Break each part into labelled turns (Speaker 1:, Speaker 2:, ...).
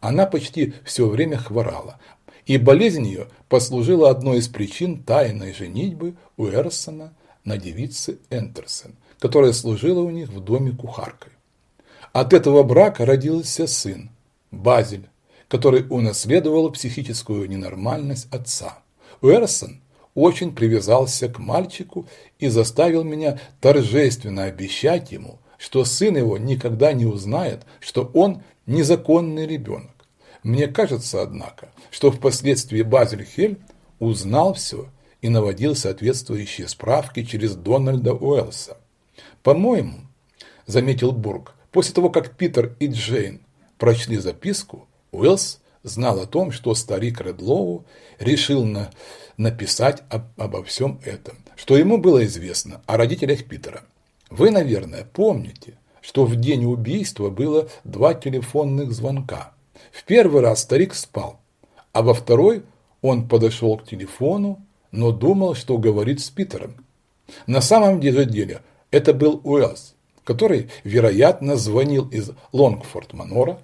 Speaker 1: Она почти все время хворала, и болезнь ее послужила одной из причин тайной женитьбы Уэрсона на девице Энтерсон, которая служила у них в доме кухаркой. От этого брака родился сын, Базиль, который унаследовал психическую ненормальность отца. Уэрсон очень привязался к мальчику и заставил меня торжественно обещать ему, что сын его никогда не узнает, что он незаконный ребенок. Мне кажется, однако, что впоследствии Базель Хель узнал все и наводил соответствующие справки через Дональда Уэллса. По-моему, заметил Бург, после того, как Питер и Джейн прочли записку, Уэллс знал о том, что старик Редлоу решил на, написать об, обо всем этом, что ему было известно о родителях Питера. Вы, наверное, помните, что в день убийства было два телефонных звонка. В первый раз старик спал, а во второй он подошел к телефону, но думал, что говорит с Питером. На самом деле это был Уэллс, который, вероятно, звонил из Лонгфорд-Манора.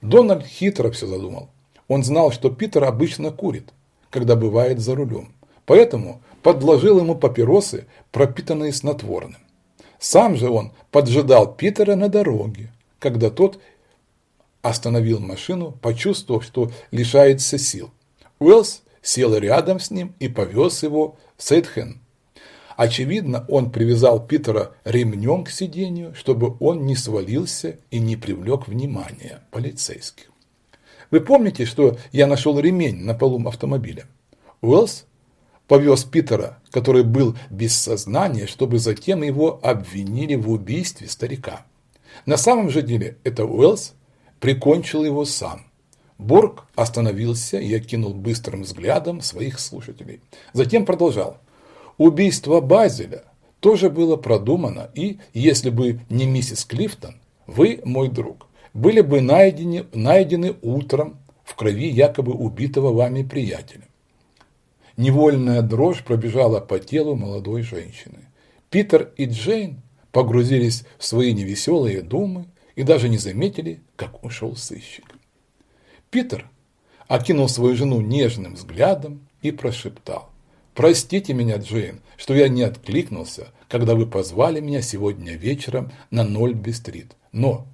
Speaker 1: Дональд хитро все задумал. Он знал, что Питер обычно курит, когда бывает за рулем, поэтому подложил ему папиросы, пропитанные снотворным. Сам же он поджидал Питера на дороге, когда тот остановил машину, почувствовав, что лишается сил. Уэллс сел рядом с ним и повез его в Сейдхен. Очевидно, он привязал Питера ремнем к сиденью, чтобы он не свалился и не привлек внимания полицейских. Вы помните, что я нашел ремень на полу автомобиля? Уэллс повез Питера, который был без сознания, чтобы затем его обвинили в убийстве старика. На самом же деле это Уэллс прикончил его сам. Борг остановился и окинул быстрым взглядом своих слушателей. Затем продолжал. Убийство Базеля тоже было продумано, и если бы не миссис Клифтон, вы, мой друг, были бы найдены, найдены утром в крови якобы убитого вами приятеля. Невольная дрожь пробежала по телу молодой женщины. Питер и Джейн погрузились в свои невеселые думы и даже не заметили, как ушел сыщик. Питер окинул свою жену нежным взглядом и прошептал. «Простите меня, Джейн, что я не откликнулся, когда вы позвали меня сегодня вечером на Нольби-стрит. Но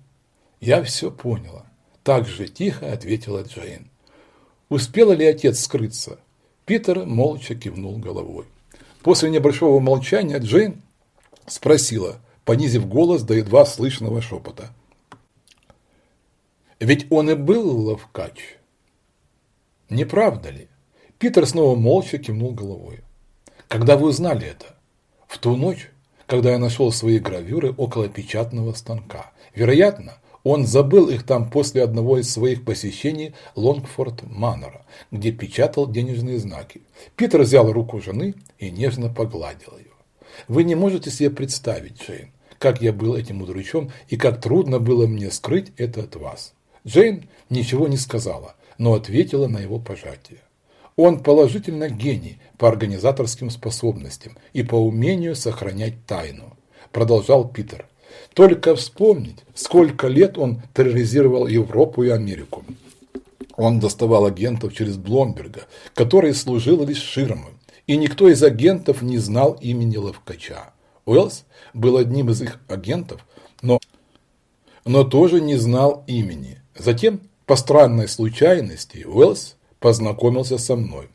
Speaker 1: я все поняла». Так же тихо ответила Джейн. Успела ли отец скрыться? Питер молча кивнул головой. После небольшого молчания Джейн спросила, понизив голос до едва слышного шепота. «Ведь он и был ловкач. Не правда ли?» Питер снова молча кивнул головой. «Когда вы узнали это?» «В ту ночь, когда я нашел свои гравюры около печатного станка. Вероятно, он забыл их там после одного из своих посещений Лонгфорд Манора, где печатал денежные знаки. Питер взял руку жены и нежно погладил ее. Вы не можете себе представить, Джейн, как я был этим удручен и как трудно было мне скрыть это от вас. Джейн ничего не сказала, но ответила на его пожатие. Он положительно гений по организаторским способностям и по умению сохранять тайну, продолжал Питер. Только вспомнить, сколько лет он терроризировал Европу и Америку. Он доставал агентов через Бломберга, который служил лишь ширмой, и никто из агентов не знал имени Ловкача. Уэллс был одним из их агентов, но, но тоже не знал имени. Затем, по странной случайности, Уэллс познакомился со мной.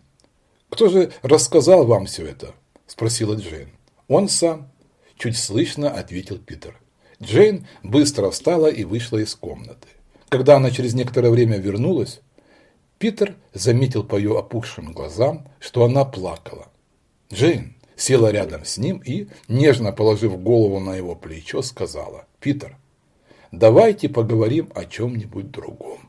Speaker 1: «Кто же рассказал вам все это?» – спросила Джейн. «Он сам», – чуть слышно ответил Питер. Джейн быстро встала и вышла из комнаты. Когда она через некоторое время вернулась, Питер заметил по ее опухшим глазам, что она плакала. Джейн села рядом с ним и, нежно положив голову на его плечо, сказала, «Питер, давайте поговорим о чем-нибудь другом».